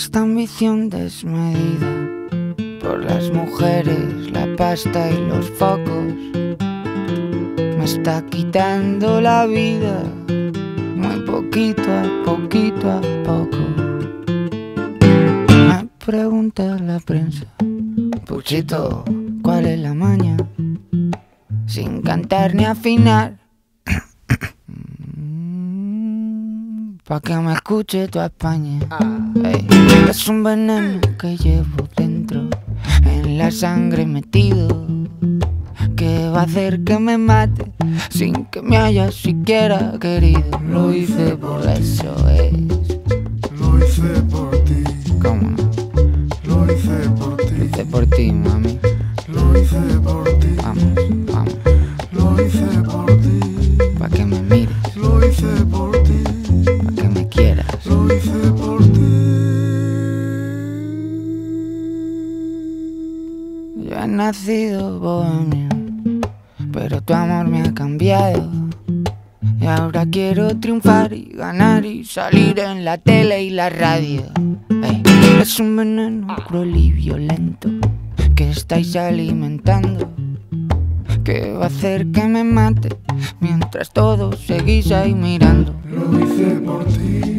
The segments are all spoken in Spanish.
Esta ambición desmedida por las mujeres, la pasta y los focos me está quitando la vida muy poquito a poquito a poco. Me pregunta la prensa, Puchito, ¿cuál es la maña? Sin cantar ni afinar. Pa' que me escuche tu España. Ey, es un veneno que llevo dentro, en la sangre metido, que va a hacer que me mate sin que me haya siquiera querido. Lo hice por eso es. Lo hice por ti, ¿Cómo no? lo hice por Lo ti, hice por ti, mami. lo hice por ti, Vamos, lo hice por ti. Yo he nacido bohemio, pero tu amor me ha cambiado. Y ahora quiero triunfar y ganar y salir en la tele y la radio. Ey, es un veneno cruel y violento que estáis alimentando. Que va a hacer que me mate mientras todos seguís ahí mirando. Lo hice por ti,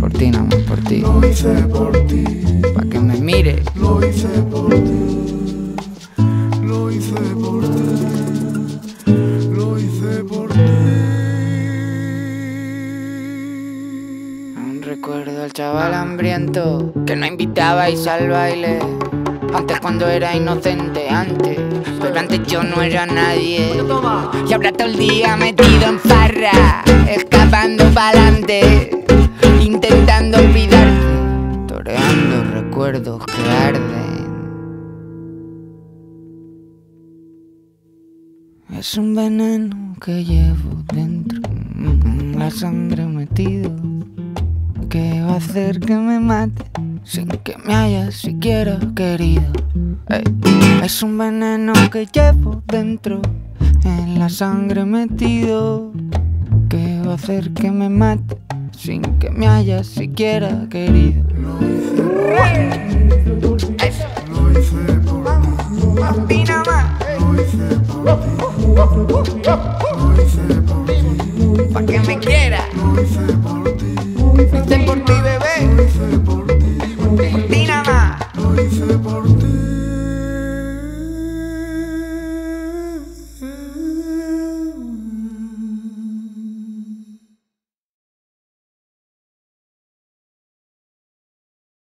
por ti, nada más, por ti. lo hice por ti, Pa' que me mires. lo hice por ti, lo hice por ti, lo hice por ti. Aún recuerdo al chaval hambriento que no invitabais al baile. Antes cuando era inocente, antes. Pero antes yo no era nadie. Y ahora todo el día metido en farra, escapando pa'lante, intentando olvidarte, toreando recuerdos que arden. Es un veneno que llevo dentro, en la sangre metido, que va a hacer que me mate sin que me haya siquiera querido. Es un veneno que llevo dentro, en la sangre metido, que va a hacer que me mate sin que me haya siquiera querido. Lo hice por ti, lo hice por ti, lo Hice por ti,